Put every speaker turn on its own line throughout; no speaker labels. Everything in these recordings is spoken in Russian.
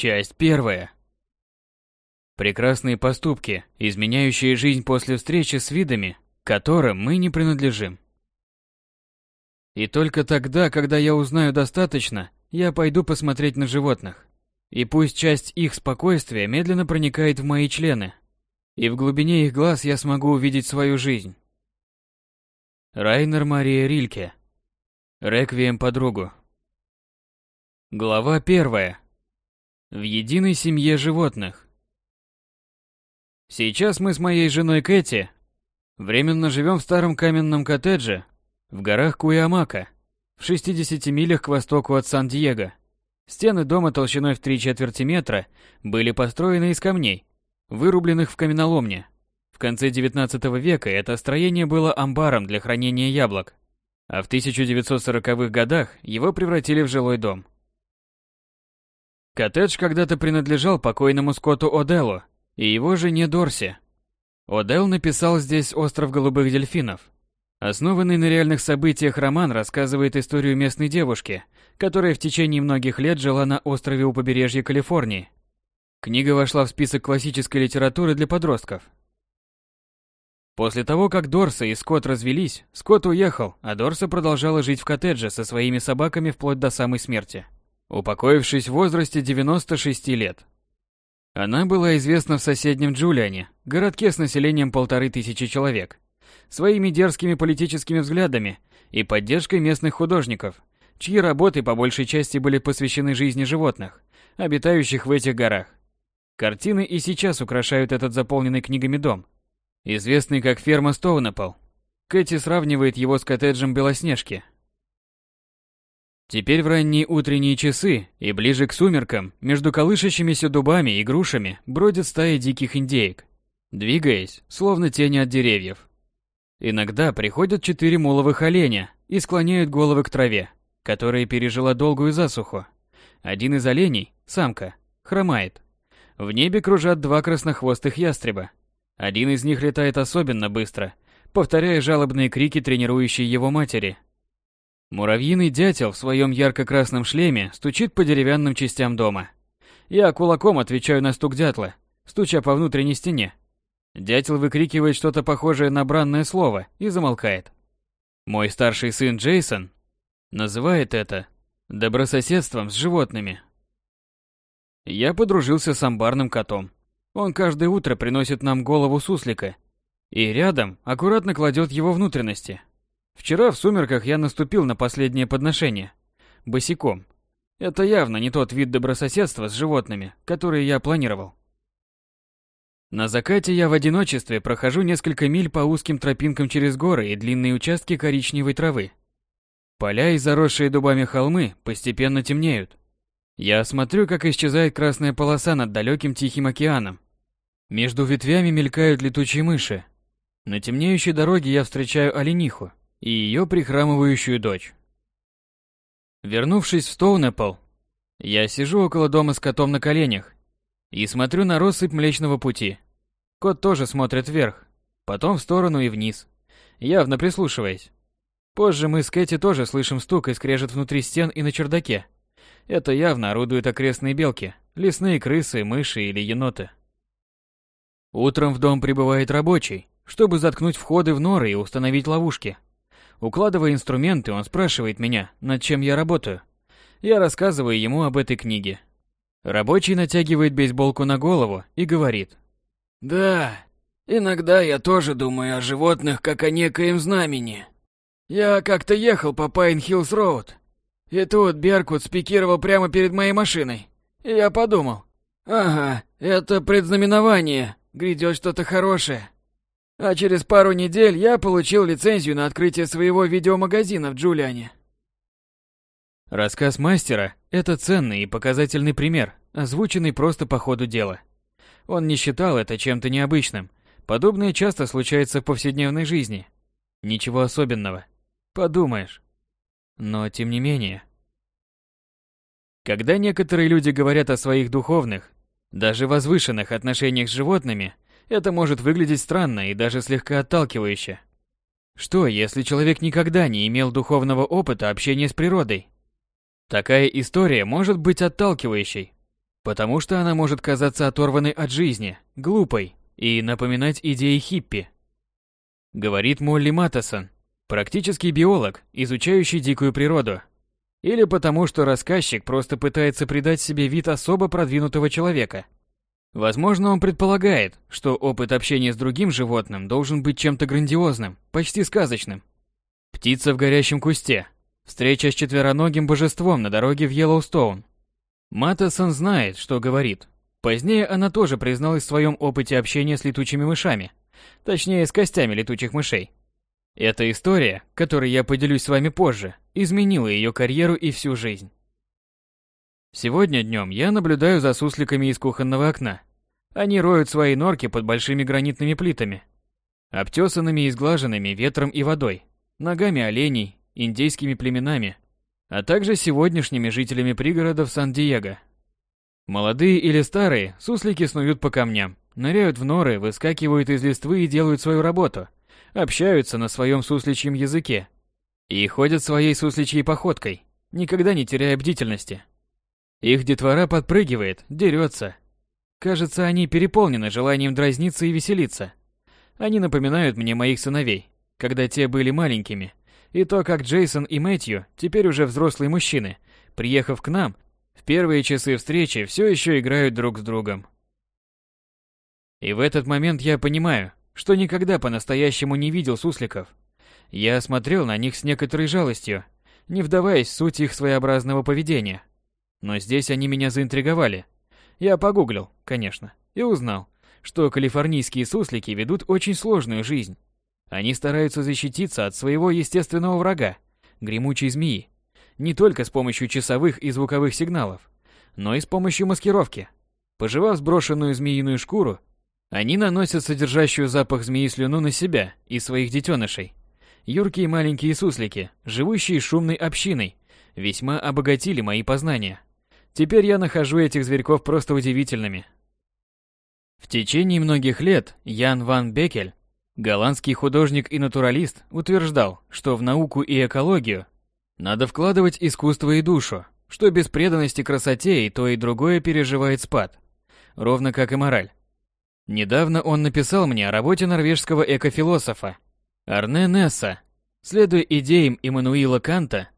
Часть первая. Прекрасные поступки, изменяющие жизнь после встречи с видами, которым мы не принадлежим. И только тогда, когда я узнаю достаточно, я пойду посмотреть на животных. И пусть часть их спокойствия медленно проникает в мои члены, и в глубине их глаз я смогу увидеть свою жизнь. Райнер Мария Рильке. Реквием подругу. Глава первая. В единой семье животных. Сейчас мы с моей женой Кэти временно живем в старом каменном коттедже в горах Куямака, в 60 милях к востоку от Сан-Диего. Стены дома толщиной в три четверти метра были построены из камней, вырубленных в каменоломне. В конце 19 века это строение было амбаром для хранения яблок, а в 1940-х годах его превратили в жилой дом. Коттедж когда-то принадлежал покойному Скотту Оделлу и его жене Дорси. Оделл написал здесь «Остров голубых дельфинов». Основанный на реальных событиях роман рассказывает историю местной девушки, которая в течение многих лет жила на острове у побережья Калифорнии. Книга вошла в список классической литературы для подростков. После того, как Дорса и Скотт развелись, Скотт уехал, а Дорса продолжала жить в коттедже со своими собаками вплоть до самой смерти упокоившись в возрасте 96 лет. Она была известна в соседнем Джулиане, городке с населением полторы тысячи человек, своими дерзкими политическими взглядами и поддержкой местных художников, чьи работы по большей части были посвящены жизни животных, обитающих в этих горах. Картины и сейчас украшают этот заполненный книгами дом, известный как ферма Стоунапл. Кэти сравнивает его с коттеджем Белоснежки, Теперь в ранние утренние часы и ближе к сумеркам между колышащимися дубами и грушами бродят стаи диких индеек, двигаясь, словно тени от деревьев. Иногда приходят четыре муловых оленя и склоняют головы к траве, которая пережила долгую засуху. Один из оленей, самка, хромает. В небе кружат два краснохвостых ястреба. Один из них летает особенно быстро, повторяя жалобные крики тренирующей его матери – Муравьиный дятел в своем ярко-красном шлеме стучит по деревянным частям дома. Я кулаком отвечаю на стук дятла, стуча по внутренней стене. Дятел выкрикивает что-то похожее на бранное слово и замолкает. Мой старший сын Джейсон называет это добрососедством с животными. Я подружился с амбарным котом. Он каждое утро приносит нам голову суслика и рядом аккуратно кладет его внутренности. Вчера в сумерках я наступил на последнее подношение. Босиком. Это явно не тот вид добрососедства с животными, который я планировал. На закате я в одиночестве прохожу несколько миль по узким тропинкам через горы и длинные участки коричневой травы. Поля и заросшие дубами холмы постепенно темнеют. Я смотрю, как исчезает красная полоса над далеким Тихим океаном. Между ветвями мелькают летучие мыши. На темнеющей дороге я встречаю олениху и ее прихрамывающую дочь. Вернувшись в Стоунэппл, я сижу около дома с котом на коленях и смотрю на россыпь Млечного Пути. Кот тоже смотрит вверх, потом в сторону и вниз, явно прислушиваясь. Позже мы с Кэти тоже слышим стук и скрежет внутри стен и на чердаке. Это явно орудуют окрестные белки, лесные крысы, мыши или еноты. Утром в дом прибывает рабочий, чтобы заткнуть входы в норы и установить ловушки – Укладывая инструменты, он спрашивает меня, над чем я работаю. Я рассказываю ему об этой книге. Рабочий натягивает бейсболку на голову и говорит. «Да, иногда я тоже думаю о животных, как о некоем знамени. Я как-то ехал по Пайн-Хиллз-Роуд, и тут Беркут спикировал прямо перед моей машиной. И я подумал, ага, это предзнаменование, грядет что-то хорошее. А через пару недель я получил лицензию на открытие своего видеомагазина в Джулиане. Рассказ мастера – это ценный и показательный пример, озвученный просто по ходу дела. Он не считал это чем-то необычным. Подобное часто случается в повседневной жизни. Ничего особенного. Подумаешь. Но тем не менее. Когда некоторые люди говорят о своих духовных, даже возвышенных отношениях с животными – это может выглядеть странно и даже слегка отталкивающе. Что, если человек никогда не имел духовного опыта общения с природой? Такая история может быть отталкивающей. Потому что она может казаться оторванной от жизни, глупой и напоминать идеи хиппи. Говорит Молли Маттесон, практический биолог, изучающий дикую природу. Или потому что рассказчик просто пытается придать себе вид особо продвинутого человека. Возможно, он предполагает, что опыт общения с другим животным должен быть чем-то грандиозным, почти сказочным. Птица в горящем кусте. Встреча с четвероногим божеством на дороге в Йеллоустоун. Маттесон знает, что говорит. Позднее она тоже призналась в своем опыте общения с летучими мышами. Точнее, с костями летучих мышей. Эта история, которой я поделюсь с вами позже, изменила ее карьеру и всю жизнь. Сегодня днем я наблюдаю за сусликами из кухонного окна. Они роют свои норки под большими гранитными плитами, обтесанными и сглаженными ветром и водой, ногами оленей, индейскими племенами, а также сегодняшними жителями пригородов Сан-Диего. Молодые или старые, суслики снуют по камням, ныряют в норы, выскакивают из листвы и делают свою работу, общаются на своем сусличьем языке и ходят своей сусличьей походкой, никогда не теряя бдительности. Их детвора подпрыгивает, дерется. Кажется, они переполнены желанием дразниться и веселиться. Они напоминают мне моих сыновей, когда те были маленькими, и то, как Джейсон и Мэтью, теперь уже взрослые мужчины, приехав к нам, в первые часы встречи все еще играют друг с другом. И в этот момент я понимаю, что никогда по-настоящему не видел сусликов. Я смотрел на них с некоторой жалостью, не вдаваясь в суть их своеобразного поведения. Но здесь они меня заинтриговали. Я погуглил, конечно, и узнал, что калифорнийские суслики ведут очень сложную жизнь. Они стараются защититься от своего естественного врага, гремучей змеи, не только с помощью часовых и звуковых сигналов, но и с помощью маскировки. Пожевав сброшенную змеиную шкуру, они наносят содержащую запах змеи слюну на себя и своих детенышей. Юркие маленькие суслики, живущие шумной общиной, весьма обогатили мои познания. Теперь я нахожу этих зверьков просто удивительными. В течение многих лет Ян ван Бекель Голландский художник и натуралист утверждал, что в науку и экологию надо вкладывать искусство и душу, что без преданности красоте и то и другое переживает спад, ровно как и мораль. Недавно он написал мне о работе норвежского экофилософа Арне Несса. Следуя идеям Иммануила Канта,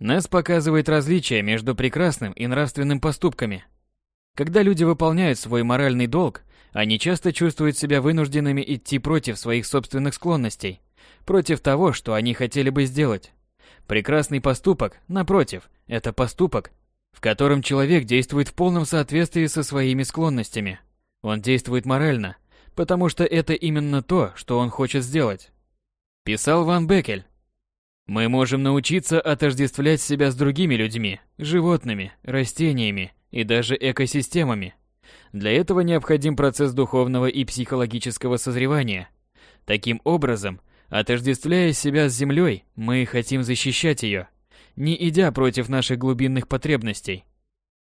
Несс показывает различия между прекрасным и нравственным поступками. Когда люди выполняют свой моральный долг, они часто чувствуют себя вынужденными идти против своих собственных склонностей, против того, что они хотели бы сделать. Прекрасный поступок, напротив, это поступок, в котором человек действует в полном соответствии со своими склонностями. Он действует морально, потому что это именно то, что он хочет сделать. Писал Ван Бекель. Мы можем научиться отождествлять себя с другими людьми, животными, растениями и даже экосистемами. Для этого необходим процесс духовного и психологического созревания. Таким образом, отождествляя себя с Землей, мы хотим защищать ее, не идя против наших глубинных потребностей.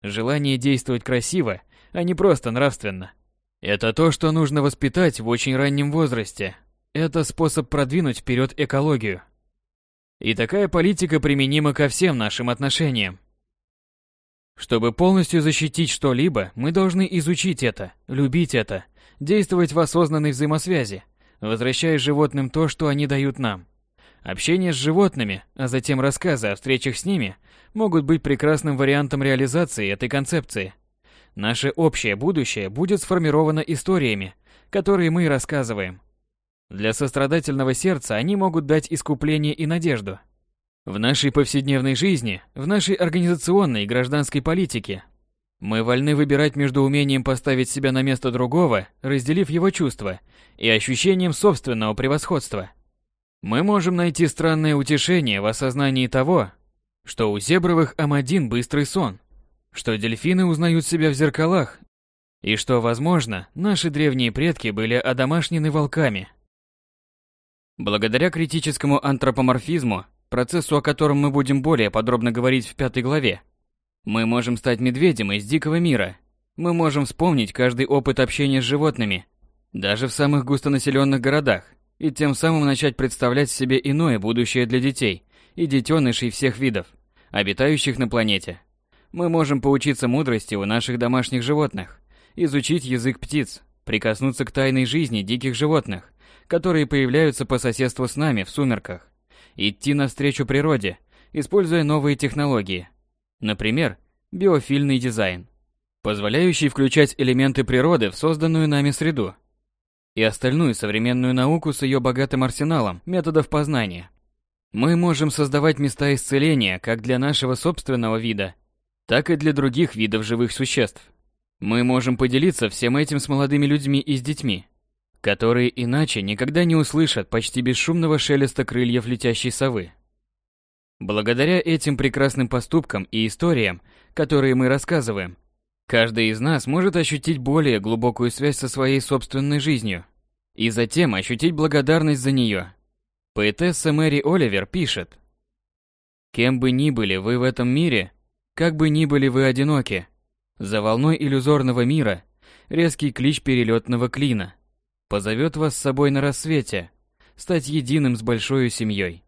Желание действовать красиво, а не просто нравственно. Это то, что нужно воспитать в очень раннем возрасте. Это способ продвинуть вперед экологию. И такая политика применима ко всем нашим отношениям. Чтобы полностью защитить что-либо, мы должны изучить это, любить это, действовать в осознанной взаимосвязи, возвращая животным то, что они дают нам. Общение с животными, а затем рассказы о встречах с ними могут быть прекрасным вариантом реализации этой концепции. Наше общее будущее будет сформировано историями, которые мы рассказываем. Для сострадательного сердца они могут дать искупление и надежду. В нашей повседневной жизни, в нашей организационной и гражданской политике мы вольны выбирать между умением поставить себя на место другого, разделив его чувства, и ощущением собственного превосходства. Мы можем найти странное утешение в осознании того, что у зебровых М1 быстрый сон, что дельфины узнают себя в зеркалах, и что, возможно, наши древние предки были одомашнены волками. Благодаря критическому антропоморфизму процессу о котором мы будем более подробно говорить в пятой главе. Мы можем стать медведем из дикого мира. Мы можем вспомнить каждый опыт общения с животными, даже в самых густонаселенных городах, и тем самым начать представлять себе иное будущее для детей и детенышей всех видов, обитающих на планете. Мы можем поучиться мудрости у наших домашних животных, изучить язык птиц, прикоснуться к тайной жизни диких животных, которые появляются по соседству с нами в сумерках, идти навстречу природе, используя новые технологии. Например, биофильный дизайн, позволяющий включать элементы природы в созданную нами среду, и остальную современную науку с ее богатым арсеналом методов познания. Мы можем создавать места исцеления как для нашего собственного вида, так и для других видов живых существ. Мы можем поделиться всем этим с молодыми людьми и с детьми, которые иначе никогда не услышат почти бесшумного шелеста крыльев летящей совы. Благодаря этим прекрасным поступкам и историям, которые мы рассказываем, каждый из нас может ощутить более глубокую связь со своей собственной жизнью и затем ощутить благодарность за нее. Поэтесса Мэри Оливер пишет, «Кем бы ни были вы в этом мире, как бы ни были вы одиноки, за волной иллюзорного мира резкий клич перелетного клина позовет вас с собой на рассвете, стать единым с большой семьей.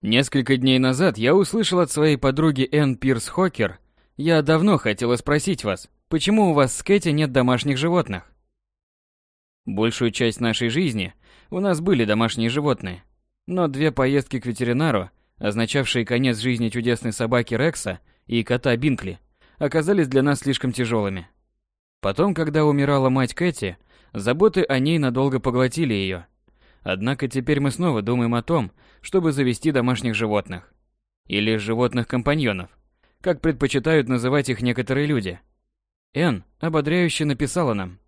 Несколько дней назад я услышал от своей подруги Энн Пирс Хокер, я давно хотела спросить вас, почему у вас с Кэти нет домашних животных? Большую часть нашей жизни у нас были домашние животные, но две поездки к ветеринару – означавшие конец жизни чудесной собаки Рекса и кота Бинкли, оказались для нас слишком тяжелыми. Потом, когда умирала мать Кэти, заботы о ней надолго поглотили ее. Однако теперь мы снова думаем о том, чтобы завести домашних животных. Или животных-компаньонов, как предпочитают называть их некоторые люди. Н ободряюще написала нам.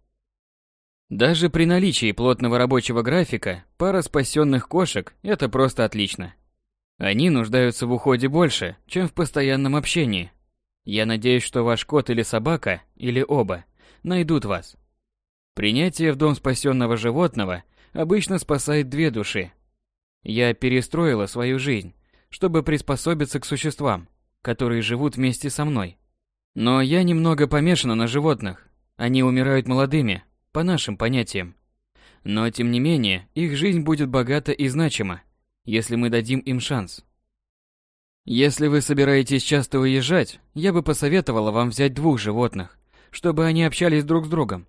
Даже при наличии плотного рабочего графика, пара спасенных кошек – это просто отлично. Они нуждаются в уходе больше, чем в постоянном общении. Я надеюсь, что ваш кот или собака, или оба, найдут вас. Принятие в дом спасенного животного обычно спасает две души. Я перестроила свою жизнь, чтобы приспособиться к существам, которые живут вместе со мной. Но я немного помешана на животных. Они умирают молодыми, по нашим понятиям. Но тем не менее, их жизнь будет богата и значима если мы дадим им шанс. Если вы собираетесь часто уезжать, я бы посоветовала вам взять двух животных, чтобы они общались друг с другом.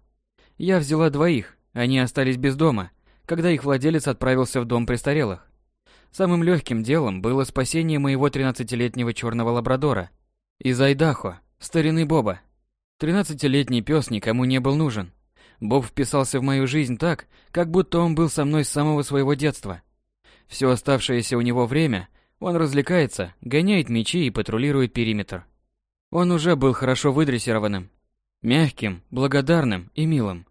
Я взяла двоих, они остались без дома, когда их владелец отправился в дом престарелых. Самым легким делом было спасение моего 13-летнего черного лабрадора из Айдахо, старины Боба. 13-летний пес никому не был нужен. Боб вписался в мою жизнь так, как будто он был со мной с самого своего детства. Все оставшееся у него время он развлекается, гоняет мячи и патрулирует периметр. Он уже был хорошо выдрессированным, мягким, благодарным и милым.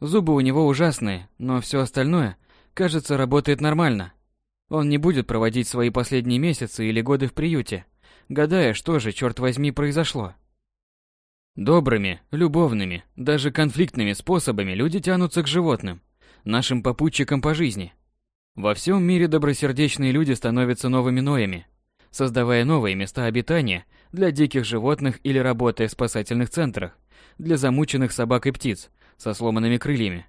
Зубы у него ужасные, но все остальное, кажется, работает нормально. Он не будет проводить свои последние месяцы или годы в приюте, гадая, что же, черт возьми, произошло. Добрыми, любовными, даже конфликтными способами люди тянутся к животным, нашим попутчикам по жизни. Во всем мире добросердечные люди становятся новыми Ноями, создавая новые места обитания для диких животных или работая в спасательных центрах для замученных собак и птиц со сломанными крыльями.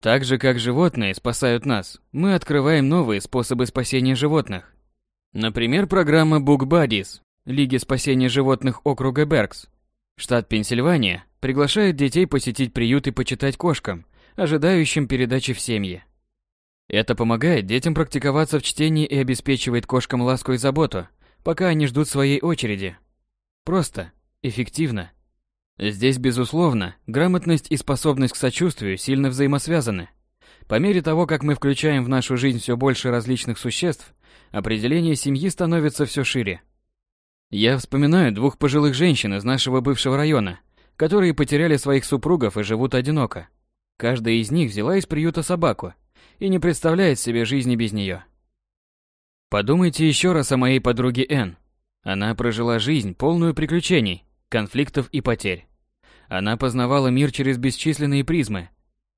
Так же, как животные спасают нас, мы открываем новые способы спасения животных. Например, программа Book Buddies Лиги спасения животных округа Беркс. Штат Пенсильвания приглашает детей посетить приют и почитать кошкам, ожидающим передачи в семьи. Это помогает детям практиковаться в чтении и обеспечивает кошкам ласку и заботу, пока они ждут своей очереди. Просто, эффективно. Здесь, безусловно, грамотность и способность к сочувствию сильно взаимосвязаны. По мере того, как мы включаем в нашу жизнь все больше различных существ, определение семьи становится все шире. Я вспоминаю двух пожилых женщин из нашего бывшего района, которые потеряли своих супругов и живут одиноко. Каждая из них взяла из приюта собаку, и не представляет себе жизни без нее. Подумайте еще раз о моей подруге Н. Она прожила жизнь, полную приключений, конфликтов и потерь. Она познавала мир через бесчисленные призмы,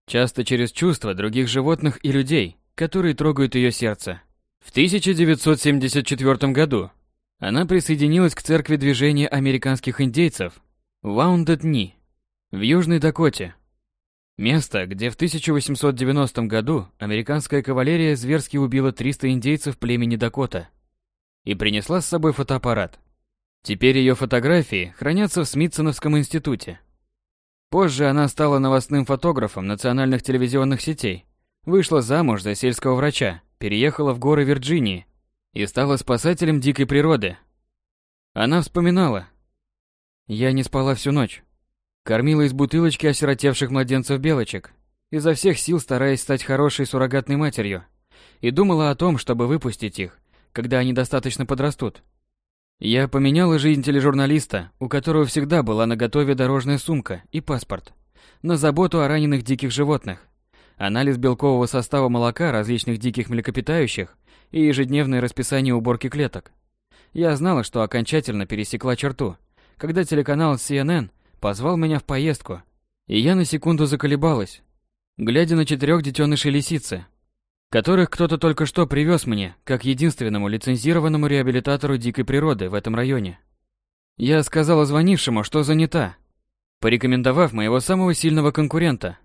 часто через чувства других животных и людей, которые трогают ее сердце. В 1974 году она присоединилась к церкви движения американских индейцев Wounded Knee в Южной Дакоте, Место, где в 1890 году американская кавалерия зверски убила 300 индейцев племени Дакота и принесла с собой фотоаппарат. Теперь ее фотографии хранятся в Смитсоновском институте. Позже она стала новостным фотографом национальных телевизионных сетей, вышла замуж за сельского врача, переехала в горы Вирджинии и стала спасателем дикой природы. Она вспоминала. Я не спала всю ночь. Кормила из бутылочки осиротевших младенцев белочек, изо всех сил стараясь стать хорошей суррогатной матерью, и думала о том, чтобы выпустить их, когда они достаточно подрастут. Я поменяла жизнь тележурналиста, у которого всегда была наготове дорожная сумка и паспорт, на заботу о раненых диких животных. Анализ белкового состава молока различных диких млекопитающих и ежедневное расписание уборки клеток. Я знала, что окончательно пересекла черту, когда телеканал CNN позвал меня в поездку, и я на секунду заколебалась, глядя на четырех детенышей лисицы, которых кто-то только что привез мне, как единственному лицензированному реабилитатору дикой природы в этом районе. Я сказала звонившему, что занята, порекомендовав моего самого сильного конкурента.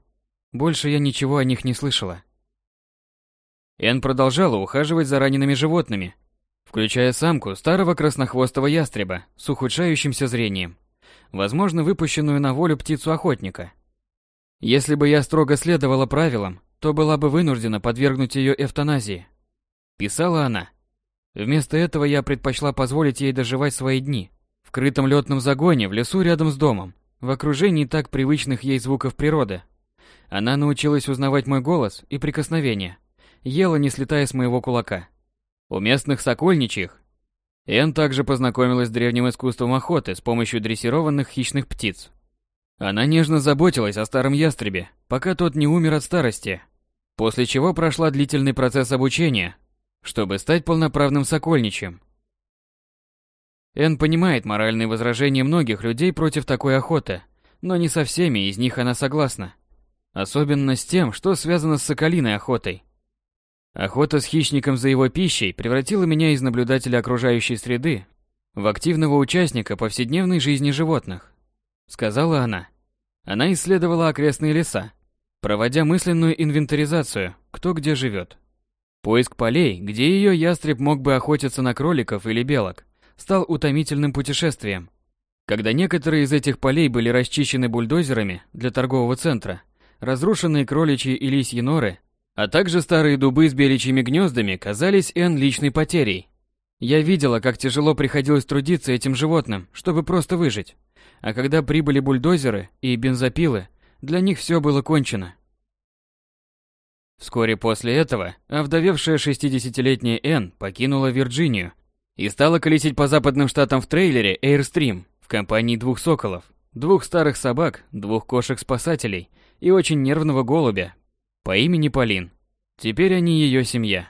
Больше я ничего о них не слышала. Эн продолжала ухаживать за ранеными животными, включая самку старого краснохвостого ястреба с ухудшающимся зрением, возможно, выпущенную на волю птицу-охотника. Если бы я строго следовала правилам, то была бы вынуждена подвергнуть ее эвтаназии. Писала она. Вместо этого я предпочла позволить ей доживать свои дни в крытом летном загоне в лесу рядом с домом, в окружении так привычных ей звуков природы. Она научилась узнавать мой голос и прикосновения, ела не слетая с моего кулака. У местных сокольничьих Эн также познакомилась с древним искусством охоты с помощью дрессированных хищных птиц. Она нежно заботилась о старом ястребе, пока тот не умер от старости, После чего прошла длительный процесс обучения, чтобы стать полноправным сокольничем. Эн понимает моральные возражения многих людей против такой охоты, но не со всеми из них она согласна. Особенно с тем, что связано с соколиной охотой. Охота с хищником за его пищей превратила меня из наблюдателя окружающей среды в активного участника повседневной жизни животных, сказала она. Она исследовала окрестные леса, проводя мысленную инвентаризацию, кто где живет. Поиск полей, где ее ястреб мог бы охотиться на кроликов или белок, стал утомительным путешествием. Когда некоторые из этих полей были расчищены бульдозерами для торгового центра, разрушенные кроличьи и лисьи норы, а также старые дубы с беличьими гнездами казались Эн личной потерей. Я видела, как тяжело приходилось трудиться этим животным, чтобы просто выжить. А когда прибыли бульдозеры и бензопилы, для них все было кончено. Вскоре после этого овдовевшая 60-летняя Энн покинула Вирджинию и стала колесить по западным штатам в трейлере Airstream в компании двух соколов, двух старых собак, двух кошек-спасателей и очень нервного голубя по имени Полин. Теперь они ее семья.